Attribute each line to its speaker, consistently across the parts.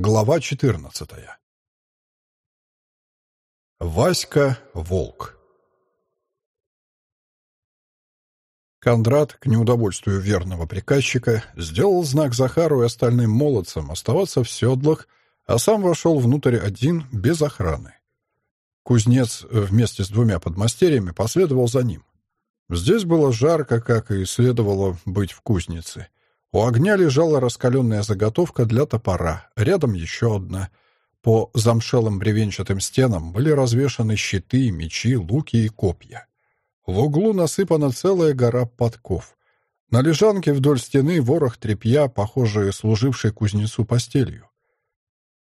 Speaker 1: Глава 14 Васька Волк. Кондрат, к неудовольствию верного приказчика, сделал знак Захару и остальным молодцам оставаться в седлах, а сам вошел внутрь один, без охраны. Кузнец вместе с двумя подмастерьями последовал за ним. Здесь было жарко, как и следовало быть в кузнице — у огня лежала раскаленная заготовка для топора, рядом еще одна. По замшелым бревенчатым стенам были развешаны щиты, мечи, луки и копья. В углу насыпана целая гора подков. На лежанке вдоль стены ворох тряпья, похожие служившей кузнецу постелью.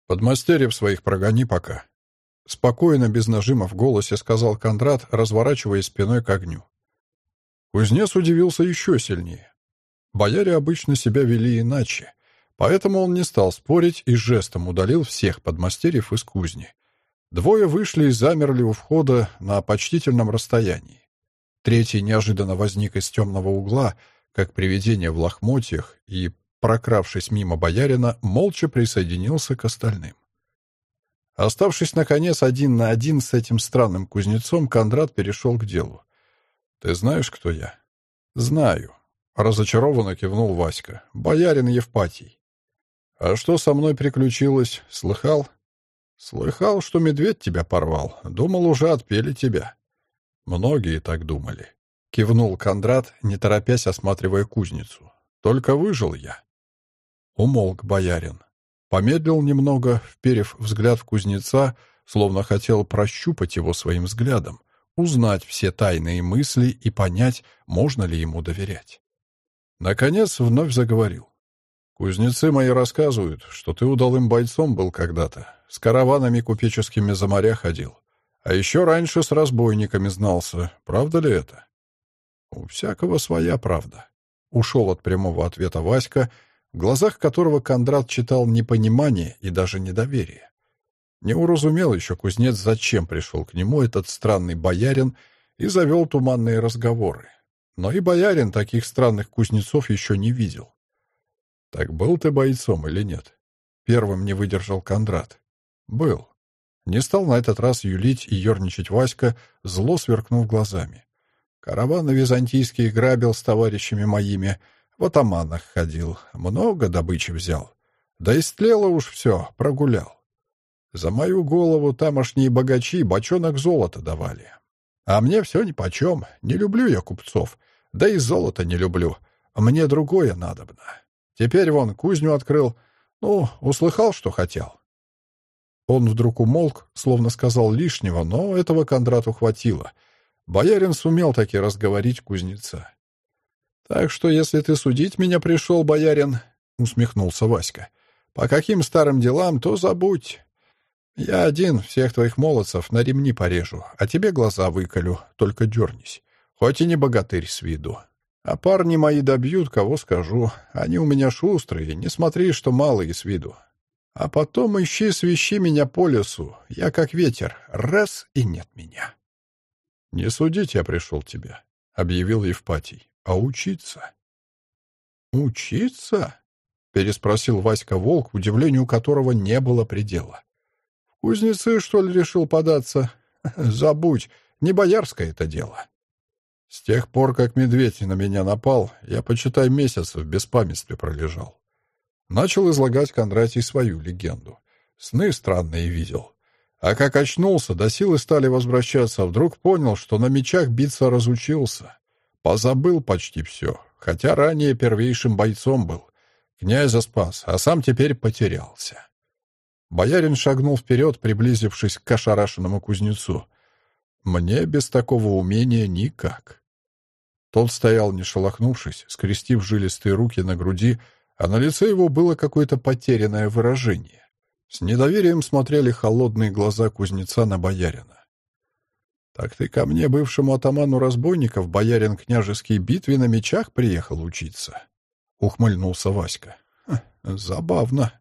Speaker 1: «Подмастерьев своих прогони пока», — спокойно, без нажима в голосе сказал Кондрат, разворачиваясь спиной к огню. Кузнец удивился еще сильнее. Бояре обычно себя вели иначе, поэтому он не стал спорить и жестом удалил всех подмастерьев из кузни. Двое вышли и замерли у входа на почтительном расстоянии. Третий неожиданно возник из темного угла, как привидение в лохмотьях, и, прокравшись мимо боярина, молча присоединился к остальным. Оставшись, наконец, один на один с этим странным кузнецом, Кондрат перешел к делу. «Ты знаешь, кто я?» «Знаю. Разочарованно кивнул Васька. «Боярин Евпатий». «А что со мной приключилось? Слыхал?» «Слыхал, что медведь тебя порвал. Думал, уже отпели тебя». «Многие так думали». Кивнул Кондрат, не торопясь осматривая кузницу. «Только выжил я». Умолк боярин. Помедлил немного, вперев взгляд в кузнеца, словно хотел прощупать его своим взглядом, узнать все тайные мысли и понять, можно ли ему доверять. Наконец вновь заговорил. «Кузнецы мои рассказывают, что ты удалым бойцом был когда-то, с караванами купеческими за моря ходил, а еще раньше с разбойниками знался. Правда ли это?» «У всякого своя правда», — ушел от прямого ответа Васька, в глазах которого Кондрат читал непонимание и даже недоверие. Не уразумел еще кузнец, зачем пришел к нему этот странный боярин и завел туманные разговоры. Но и боярин таких странных кузнецов еще не видел. «Так был ты бойцом или нет?» Первым не выдержал Кондрат. «Был». Не стал на этот раз юлить и ерничать Васька, зло сверкнув глазами. Караваны византийские грабил с товарищами моими, в атаманах ходил, много добычи взял. Да истлело уж все, прогулял. За мою голову тамошние богачи бочонок золота давали. А мне все нипочем, не люблю я купцов, да и золото не люблю. Мне другое надобно. Теперь вон кузню открыл. Ну, услыхал, что хотел. Он вдруг умолк, словно сказал лишнего, но этого Кондрату хватило. Боярин сумел таки разговорить кузнеца. «Так что, если ты судить меня пришел, боярин, — усмехнулся Васька, — по каким старым делам, то забудь. Я один всех твоих молодцев на ремни порежу, а тебе глаза выколю, только дернись. Хоть и не богатырь с виду. А парни мои добьют, кого скажу. Они у меня шустрые, не смотри, что малые с виду. А потом ищи, свищи меня по лесу. Я как ветер. Раз — и нет меня. — Не судить я пришел тебя, — объявил Евпатий, — а учиться. — Учиться? — переспросил Васька Волк, удивлению которого не было предела. — В кузнецы, что ли, решил податься? Забудь, не боярское это дело. С тех пор, как медведь на меня напал, я, почитай, месяц в беспамятстве пролежал. Начал излагать Кондратий свою легенду. Сны странные видел. А как очнулся, до силы стали возвращаться, вдруг понял, что на мечах биться разучился. Позабыл почти все, хотя ранее первейшим бойцом был. Князя спас, а сам теперь потерялся. Боярин шагнул вперед, приблизившись к ошарашенному кузнецу. Мне без такого умения никак. Тот стоял, не шелохнувшись, скрестив жилистые руки на груди, а на лице его было какое-то потерянное выражение. С недоверием смотрели холодные глаза кузнеца на боярина. «Так ты ко мне, бывшему атаману разбойников, боярин княжеский битве на мечах приехал учиться?» — ухмыльнулся Васька. «Забавно».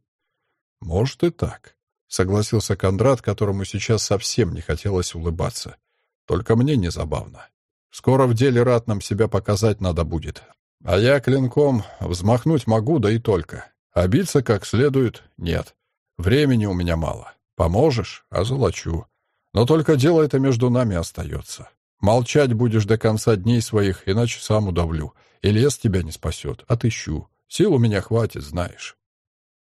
Speaker 1: «Может и так», — согласился Кондрат, которому сейчас совсем не хотелось улыбаться. «Только мне не забавно. Скоро в деле ратном себя показать надо будет. А я клинком взмахнуть могу, да и только. А биться как следует — нет. Времени у меня мало. Поможешь — озолочу. Но только дело это между нами остается. Молчать будешь до конца дней своих, иначе сам удавлю. И лес тебя не спасет, отыщу. Сил у меня хватит, знаешь.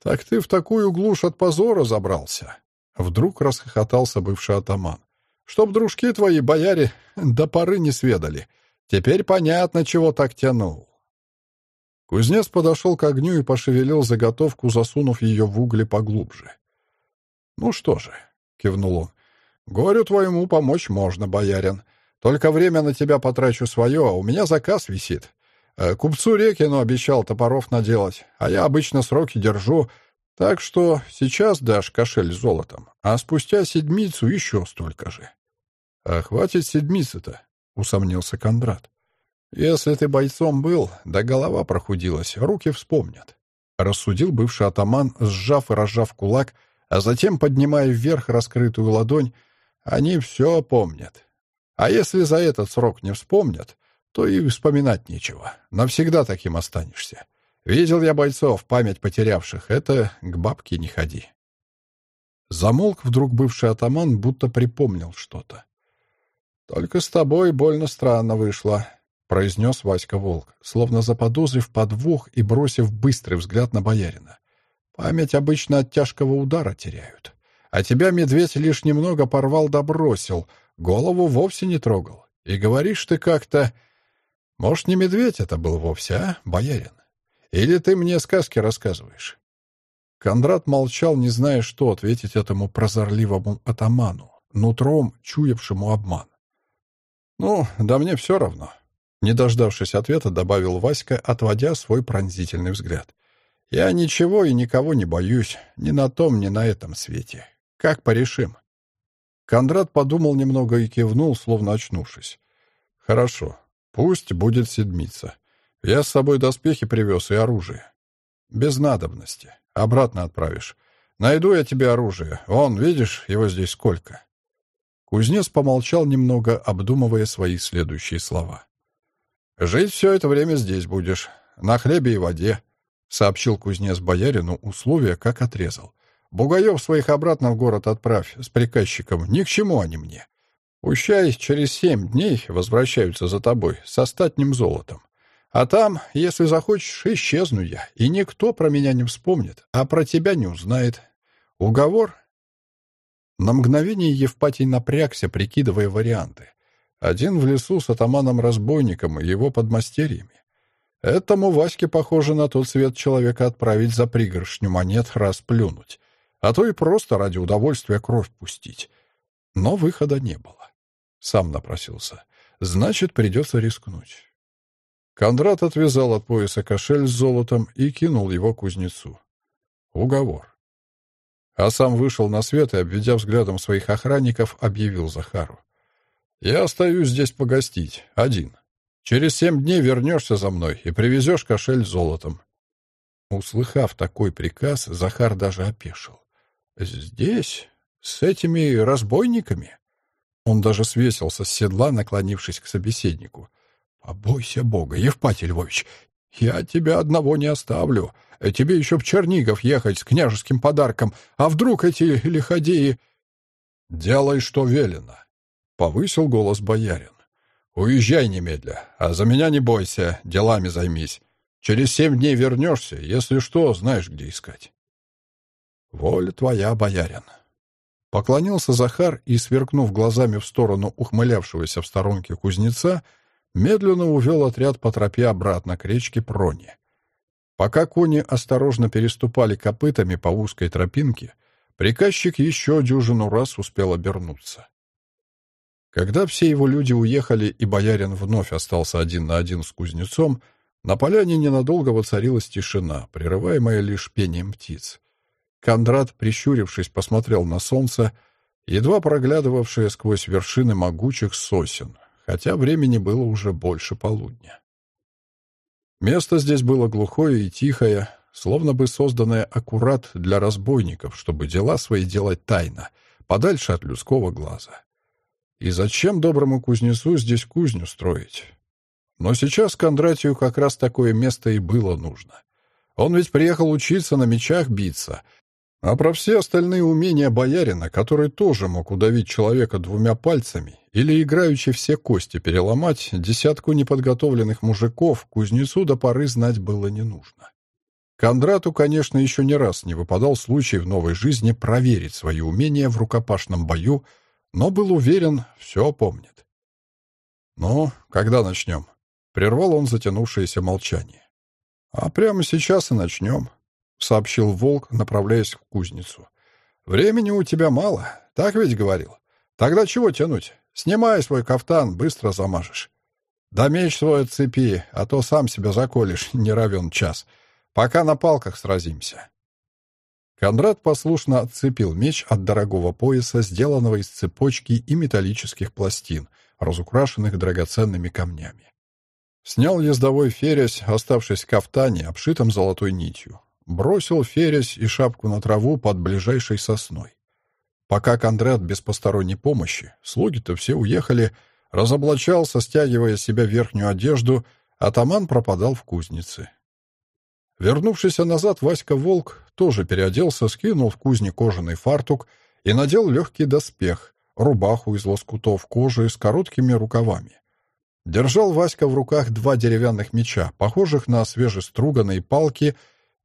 Speaker 1: Так ты в такую глушь от позора забрался. Вдруг расхохотался бывший атаман. Чтоб дружки твои, бояре, до поры не сведали. Теперь понятно, чего так тянул. Кузнец подошел к огню и пошевелил заготовку, засунув ее в угли поглубже. «Ну что же», — кивнул он, — «горю твоему помочь можно, боярин. Только время на тебя потрачу свое, а у меня заказ висит. Э, купцу Рекину обещал топоров наделать, а я обычно сроки держу, так что сейчас дашь кошель золотом, а спустя седмицу еще столько же. — А хватит седмицы-то, — усомнился Кондрат. — Если ты бойцом был, да голова прохудилась, руки вспомнят. Рассудил бывший атаман, сжав и разжав кулак, а затем, поднимая вверх раскрытую ладонь, они все помнят. А если за этот срок не вспомнят, то и вспоминать нечего. Навсегда таким останешься. Видел я бойцов, память потерявших. Это к бабке не ходи. Замолк вдруг бывший атаман, будто припомнил что-то. «Только с тобой больно странно вышло», — произнес Васька Волк, словно заподозрив подвох и бросив быстрый взгляд на боярина. «Память обычно от тяжкого удара теряют. А тебя медведь лишь немного порвал да голову вовсе не трогал. И говоришь ты как-то... Может, не медведь это был вовсе, а, боярин? Или ты мне сказки рассказываешь?» Кондрат молчал, не зная, что ответить этому прозорливому атаману, нутром чуявшему обман. «Ну, да мне все равно», — не дождавшись ответа, добавил Васька, отводя свой пронзительный взгляд. «Я ничего и никого не боюсь, ни на том, ни на этом свете. Как порешим?» Кондрат подумал немного и кивнул, словно очнувшись. «Хорошо, пусть будет седмица. Я с собой доспехи привез и оружие. Без надобности. Обратно отправишь. Найду я тебе оружие. Вон, видишь, его здесь сколько». Кузнец помолчал немного, обдумывая свои следующие слова. «Жить все это время здесь будешь, на хлебе и воде», — сообщил кузнец боярину условия, как отрезал. Бугаев своих обратно в город отправь с приказчиком. Ни к чему они мне. Пущай через семь дней возвращаются за тобой с остатним золотом. А там, если захочешь, исчезну я, и никто про меня не вспомнит, а про тебя не узнает. Уговор?» На мгновение Евпатий напрягся, прикидывая варианты. Один в лесу с атаманом-разбойником и его подмастерьями. Этому Ваське, похоже, на тот свет человека отправить за пригоршню монет расплюнуть а то и просто ради удовольствия кровь пустить. Но выхода не было. Сам напросился. Значит, придется рискнуть. Кондрат отвязал от пояса кошель с золотом и кинул его кузнецу. Уговор. А сам вышел на свет и, обведя взглядом своих охранников, объявил Захару. «Я остаюсь здесь погостить, один. Через семь дней вернешься за мной и привезешь кошель с золотом». Услыхав такой приказ, Захар даже опешил. «Здесь? С этими разбойниками?» Он даже свесился с седла, наклонившись к собеседнику. «Побойся Бога, Евпатий Львович, я тебя одного не оставлю. Тебе еще в Чернигов ехать с княжеским подарком, а вдруг эти лиходеи...» «Делай, что велено», — повысил голос боярин. «Уезжай немедля, а за меня не бойся, делами займись. Через семь дней вернешься, если что, знаешь, где искать». «Воля твоя, боярин!» Поклонился Захар и, сверкнув глазами в сторону ухмылявшегося в сторонке кузнеца, медленно увел отряд по тропе обратно к речке Прони. Пока кони осторожно переступали копытами по узкой тропинке, приказчик еще дюжину раз успел обернуться. Когда все его люди уехали и боярин вновь остался один на один с кузнецом, на поляне ненадолго воцарилась тишина, прерываемая лишь пением птиц. Кондрат, прищурившись, посмотрел на солнце, едва проглядывавшее сквозь вершины могучих сосен, хотя времени было уже больше полудня. Место здесь было глухое и тихое, словно бы созданное аккурат для разбойников, чтобы дела свои делать тайно, подальше от людского глаза. И зачем доброму кузнецу здесь кузню строить? Но сейчас Кондратию как раз такое место и было нужно. Он ведь приехал учиться на мечах биться, а про все остальные умения боярина, который тоже мог удавить человека двумя пальцами или играючи все кости переломать, десятку неподготовленных мужиков кузнецу до поры знать было не нужно. Кондрату, конечно, еще не раз не выпадал случай в новой жизни проверить свои умения в рукопашном бою, но был уверен, все помнит. «Ну, когда начнем?» — прервал он затянувшееся молчание. «А прямо сейчас и начнем», — сообщил Волк, направляясь к кузницу. «Времени у тебя мало, так ведь говорил? Тогда чего тянуть? Снимай свой кафтан, быстро замажешь. Да меч свой отцепи, а то сам себя заколешь, не равен час. Пока на палках сразимся». Кондрат послушно отцепил меч от дорогого пояса, сделанного из цепочки и металлических пластин, разукрашенных драгоценными камнями. Снял ездовой ферязь, оставшись в кафтане, обшитом золотой нитью. Бросил ферязь и шапку на траву под ближайшей сосной. Пока Кондрат без посторонней помощи, слуги-то все уехали, разоблачался, стягивая себя верхнюю одежду, атаман пропадал в кузнице. Вернувшийся назад Васька Волк тоже переоделся, скинул в кузне кожаный фартук и надел легкий доспех, рубаху из лоскутов кожи с короткими рукавами. Держал Васька в руках два деревянных меча, похожих на свежеструганные палки,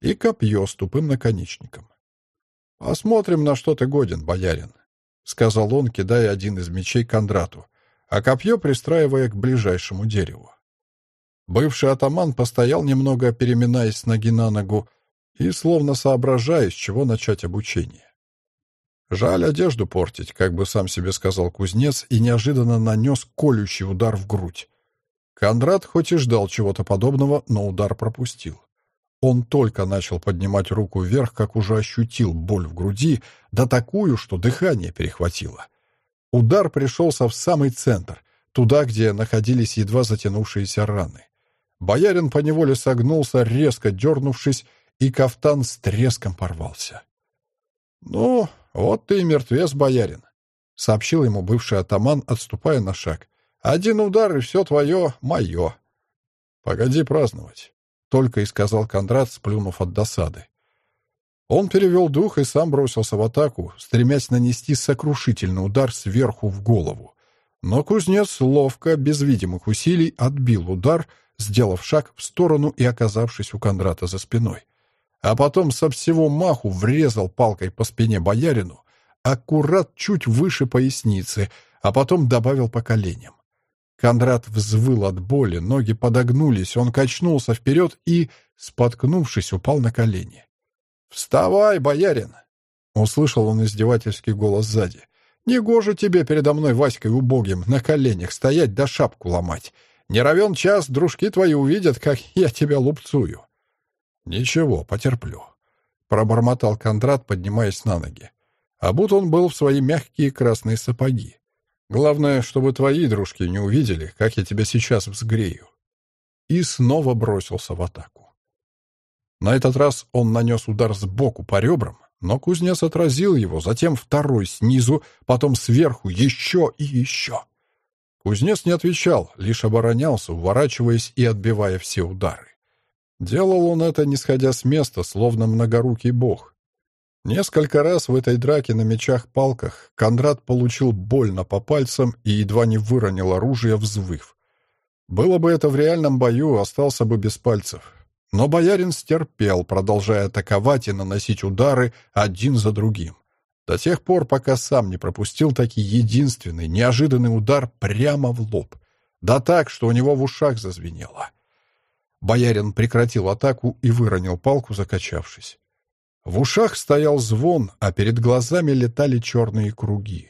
Speaker 1: и копье с тупым наконечником. «Посмотрим, на что ты годен, боярин», — сказал он, кидая один из мечей Кондрату, а копье пристраивая к ближайшему дереву. Бывший атаман постоял немного, переминаясь с ноги на ногу, и словно соображая, с чего начать обучение. «Жаль одежду портить», как бы сам себе сказал кузнец, и неожиданно нанес колющий удар в грудь. Кондрат хоть и ждал чего-то подобного, но удар пропустил. Он только начал поднимать руку вверх, как уже ощутил боль в груди, да такую, что дыхание перехватило. Удар пришелся в самый центр, туда, где находились едва затянувшиеся раны. Боярин поневоле согнулся, резко дернувшись, и кафтан с треском порвался. «Ну, вот ты и мертвец, боярин», — сообщил ему бывший атаман, отступая на шаг. «Один удар, и все твое, мое». «Погоди праздновать», — только и сказал Кондрат, сплюнув от досады. Он перевел дух и сам бросился в атаку, стремясь нанести сокрушительный удар сверху в голову. Но кузнец ловко, без видимых усилий, отбил удар — сделав шаг в сторону и оказавшись у Кондрата за спиной. А потом со всего маху врезал палкой по спине боярину, аккурат чуть выше поясницы, а потом добавил по коленям. Кондрат взвыл от боли, ноги подогнулись, он качнулся вперед и, споткнувшись, упал на колени. «Вставай, боярин!» — услышал он издевательский голос сзади. «Негоже тебе передо мной, Васькой убогим, на коленях стоять да шапку ломать. Не равен час, дружки твои увидят, как я тебя лупцую». «Ничего, потерплю», — пробормотал Кондрат, поднимаясь на ноги. А будто он был в свои мягкие красные сапоги. «Главное, чтобы твои дружки не увидели, как я тебя сейчас взгрею». И снова бросился в атаку. На этот раз он нанес удар сбоку по ребрам, но кузнец отразил его, затем второй снизу, потом сверху, еще и еще. Кузнец не отвечал, лишь оборонялся, уворачиваясь и отбивая все удары. Делал он это, не сходя с места, словно многорукий бог. Несколько раз в этой драке на мечах-палках Кондрат получил больно по пальцам и едва не выронил оружие, взвыв. Было бы это в реальном бою, остался бы без пальцев. Но боярин стерпел, продолжая атаковать и наносить удары один за другим. До тех пор, пока сам не пропустил таки единственный, неожиданный удар прямо в лоб. Да так, что у него в ушах зазвенело. Боярин прекратил атаку и выронил палку, закачавшись. В ушах стоял звон, а перед глазами летали черные круги.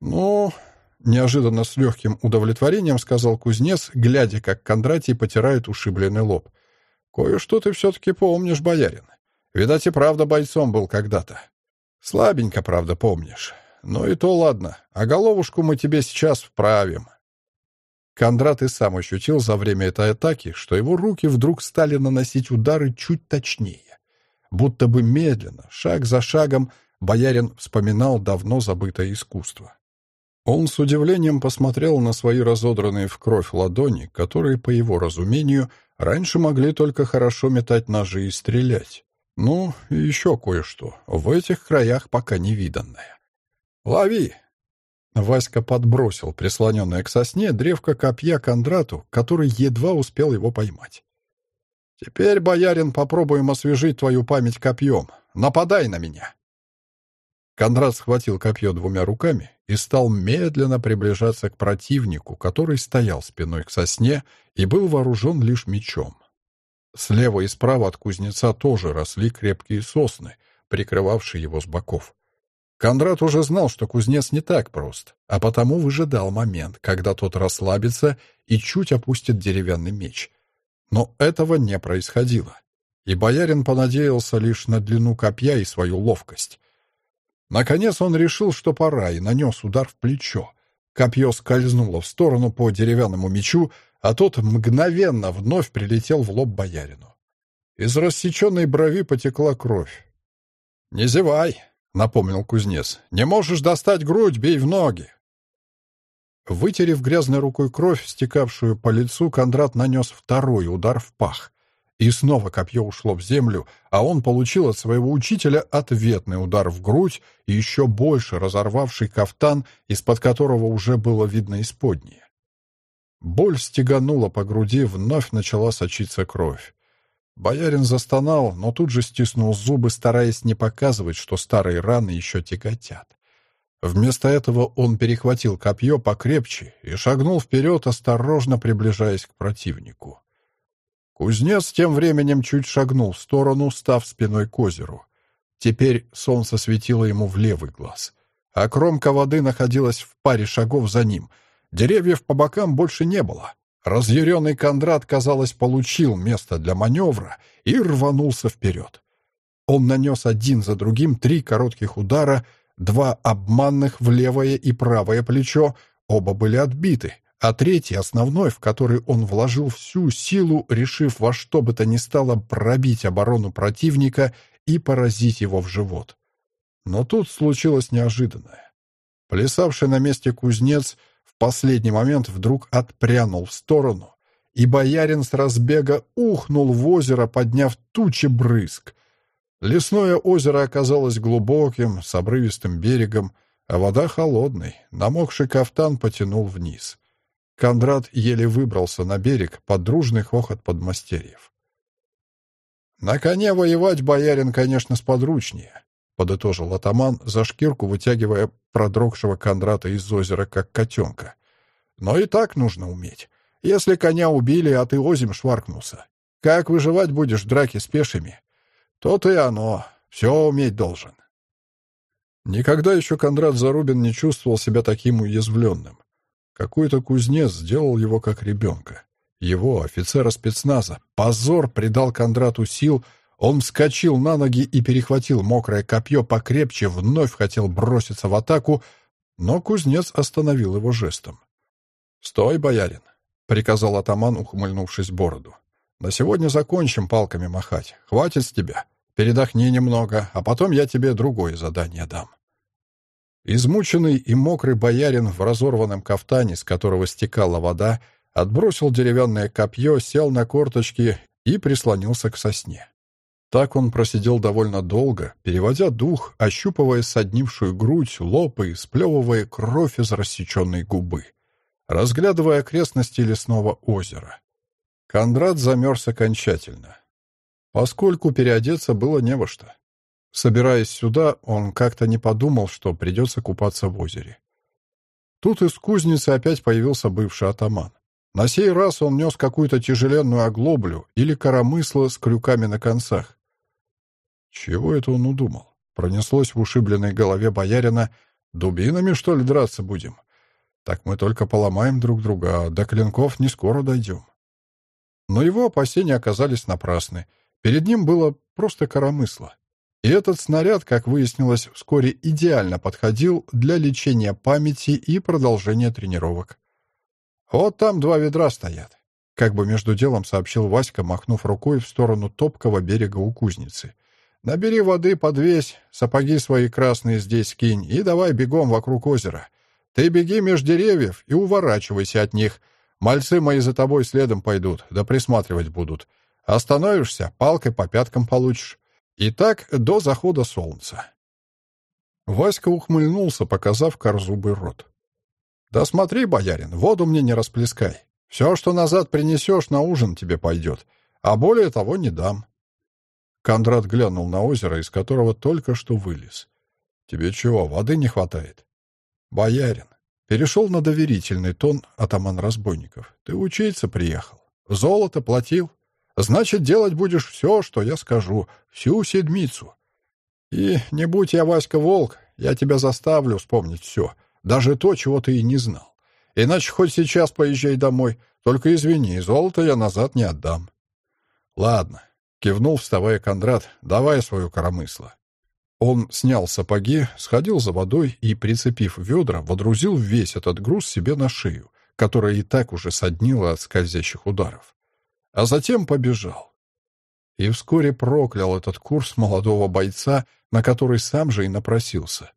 Speaker 1: «Ну...» — неожиданно с легким удовлетворением сказал кузнец, глядя, как Кондратий потирает ушибленный лоб. «Кое-что ты все-таки помнишь, боярин. Видать, и правда бойцом был когда-то. Слабенько, правда, помнишь. Но и то ладно. А головушку мы тебе сейчас вправим. Кондрат и сам ощутил за время этой атаки, что его руки вдруг стали наносить удары чуть точнее. Будто бы медленно, шаг за шагом, боярин вспоминал давно забытое искусство. Он с удивлением посмотрел на свои разодранные в кровь ладони, которые, по его разумению, раньше могли только хорошо метать ножи и стрелять. Ну, и еще кое-что, в этих краях пока невиданное. «Лови!» Васька подбросил прислоненное к сосне древко копья Кондрату, который едва успел его поймать. «Теперь, боярин, попробуем освежить твою память копьем. Нападай на меня!» Кондрат схватил копье двумя руками и стал медленно приближаться к противнику, который стоял спиной к сосне и был вооружен лишь мечом. Слева и справа от кузнеца тоже росли крепкие сосны, прикрывавшие его с боков. Кондрат уже знал, что кузнец не так прост, а потому выжидал момент, когда тот расслабится и чуть опустит деревянный меч. Но этого не происходило, и боярин понадеялся лишь на длину копья и свою ловкость. Наконец он решил, что пора, и нанес удар в плечо. Копье скользнуло в сторону по деревянному мечу, а тот мгновенно вновь прилетел в лоб боярину. Из рассеченной брови потекла кровь. «Не зевай», — напомнил кузнец. «Не можешь достать грудь, бей в ноги». Вытерев грязной рукой кровь, стекавшую по лицу, Кондрат нанес второй удар в пах. И снова копье ушло в землю, а он получил от своего учителя ответный удар в грудь и еще больше разорвавший кафтан, из-под которого уже было видно исподнее. Боль стеганула по груди, вновь начала сочиться кровь. Боярин застонал, но тут же стиснул зубы, стараясь не показывать, что старые раны еще тяготят. Вместо этого он перехватил копье покрепче и шагнул вперед, осторожно приближаясь к противнику. Кузнец тем временем чуть шагнул в сторону, став спиной к озеру. Теперь солнце светило ему в левый глаз, а кромка воды находилась в паре шагов за ним. Деревьев по бокам больше не было. Разъяренный Кондрат, казалось, получил место для маневра и рванулся вперед. Он нанес один за другим три коротких удара, два обманных в левое и правое плечо, оба были отбиты, а третий, основной, в который он вложил всю силу, решив во что бы то ни стало пробить оборону противника и поразить его в живот. Но тут случилось неожиданное. Плясавший на месте кузнец в последний момент вдруг отпрянул в сторону, и боярин с разбега ухнул в озеро, подняв тучи брызг. Лесное озеро оказалось глубоким, с обрывистым берегом, а вода холодной, намокший кафтан потянул вниз. Кондрат еле выбрался на берег под дружный хохот подмастерьев. «На коне воевать боярин, конечно, сподручнее», — подытожил атаман, за шкирку вытягивая продрогшего Кондрата из озера, как котенка. «Но и так нужно уметь. Если коня убили, а ты озим шваркнулся. Как выживать будешь в драке с пешими? То-то и оно. Все уметь должен». Никогда еще Кондрат Зарубин не чувствовал себя таким уязвленным. Какой-то кузнец сделал его как ребенка. Его, офицера спецназа, позор придал Кондрату сил, он вскочил на ноги и перехватил мокрое копье покрепче, вновь хотел броситься в атаку, но кузнец остановил его жестом. «Стой, боярин!» — приказал атаман, ухмыльнувшись бороду. «На сегодня закончим палками махать. Хватит с тебя. Передохни немного, а потом я тебе другое задание дам». Измученный и мокрый боярин в разорванном кафтане, с которого стекала вода, отбросил деревянное копье, сел на корточки и прислонился к сосне. Так он просидел довольно долго, переводя дух, ощупывая соднившую грудь, лоб и сплевывая кровь из рассеченной губы, разглядывая окрестности лесного озера. Кондрат замерз окончательно, поскольку переодеться было не во что. Собираясь сюда, он как-то не подумал, что придется купаться в озере. Тут из кузницы опять появился бывший атаман. На сей раз он нес какую-то тяжеленную оглоблю или коромысло с крюками на концах. Чего это он удумал? Пронеслось в ушибленной голове боярина. «Дубинами, что ли, драться будем? Так мы только поломаем друг друга, а до клинков не скоро дойдем». Но его опасения оказались напрасны. Перед ним было просто коромысло. И этот снаряд, как выяснилось, вскоре идеально подходил для лечения памяти и продолжения тренировок. «Вот там два ведра стоят», — как бы между делом сообщил Васька, махнув рукой в сторону топкого берега у кузницы. Набери воды, подвесь, сапоги свои красные здесь кинь и давай бегом вокруг озера. Ты беги меж деревьев и уворачивайся от них. Мальцы мои за тобой следом пойдут, да присматривать будут. Остановишься, палкой по пяткам получишь. И так до захода солнца. Васька ухмыльнулся, показав корзубый рот. «Да смотри, боярин, воду мне не расплескай. Все, что назад принесешь, на ужин тебе пойдет, а более того не дам». Кондрат глянул на озеро, из которого только что вылез. «Тебе чего, воды не хватает?» «Боярин». Перешел на доверительный тон атаман разбойников. «Ты учиться приехал. Золото платил. Значит, делать будешь все, что я скажу, всю седмицу. И не будь я Васька Волк, я тебя заставлю вспомнить все, даже то, чего ты и не знал. Иначе хоть сейчас поезжай домой, только извини, золото я назад не отдам». «Ладно», — кивнул, вставая Кондрат, — «давай свою коромысло». Он снял сапоги, сходил за водой и, прицепив ведра, водрузил весь этот груз себе на шею, которая и так уже соднила от скользящих ударов. А затем побежал. И вскоре проклял этот курс молодого бойца, на который сам же и напросился.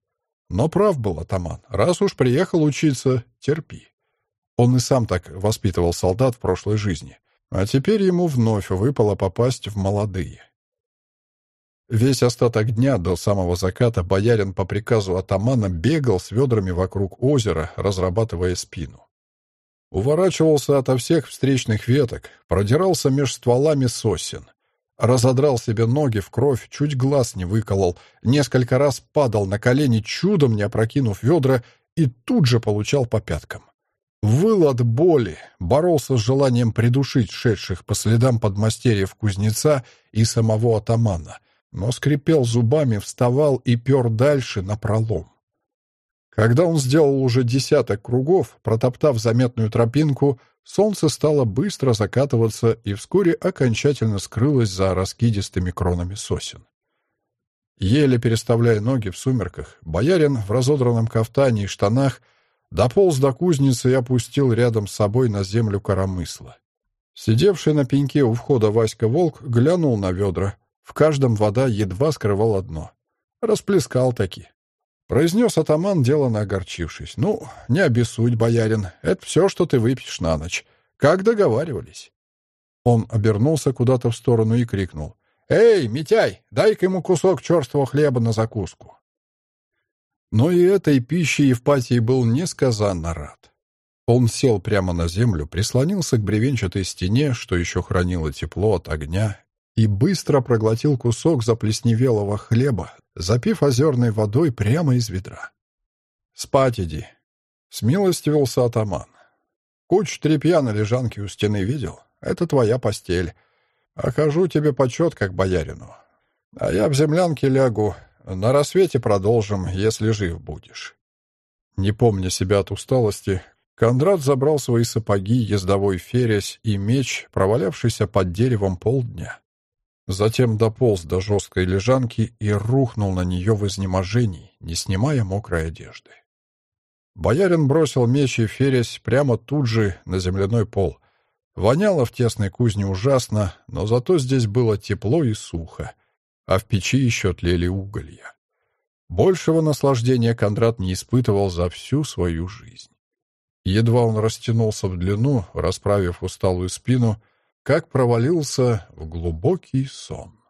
Speaker 1: Но прав был атаман. Раз уж приехал учиться, терпи. Он и сам так воспитывал солдат в прошлой жизни. А теперь ему вновь выпало попасть в молодые. Весь остаток дня до самого заката боярин по приказу атамана бегал с ведрами вокруг озера, разрабатывая спину. Уворачивался ото всех встречных веток, продирался меж стволами сосен. Разодрал себе ноги в кровь, чуть глаз не выколол, несколько раз падал на колени, чудом не опрокинув ведра, и тут же получал по пяткам. Выл от боли, боролся с желанием придушить шедших по следам подмастерьев кузнеца и самого атамана — но скрипел зубами, вставал и пер дальше на пролом. Когда он сделал уже десяток кругов, протоптав заметную тропинку, солнце стало быстро закатываться и вскоре окончательно скрылось за раскидистыми кронами сосен. Еле переставляя ноги в сумерках, боярин в разодранном кафтане и штанах дополз до кузницы и опустил рядом с собой на землю коромысла. Сидевший на пеньке у входа Васька Волк глянул на ведра, в каждом вода едва скрывала дно. Расплескал таки. Произнес атаман, делано огорчившись. «Ну, не обессудь, боярин, это все, что ты выпьешь на ночь. Как договаривались». Он обернулся куда-то в сторону и крикнул. «Эй, Митяй, дай-ка ему кусок черствого хлеба на закуску». Но и этой пищей Евпатий был несказанно рад. Он сел прямо на землю, прислонился к бревенчатой стене, что еще хранило тепло от огня, и быстро проглотил кусок заплесневелого хлеба, запив озерной водой прямо из ведра. «Спать иди», — смилостивился атаман. «Кучу тряпья на лежанке у стены видел? Это твоя постель. Окажу тебе почет, как боярину. А я в землянке лягу. На рассвете продолжим, если жив будешь». Не помня себя от усталости, Кондрат забрал свои сапоги, ездовой фересь и меч, провалявшийся под деревом полдня. Затем дополз до жесткой лежанки и рухнул на нее в изнеможении, не снимая мокрой одежды. Боярин бросил меч и фересь прямо тут же на земляной пол. Воняло в тесной кузне ужасно, но зато здесь было тепло и сухо, а в печи еще тлели уголья. Большего наслаждения Кондрат не испытывал за всю свою жизнь. Едва он растянулся в длину, расправив усталую спину, как провалился в глубокий сон.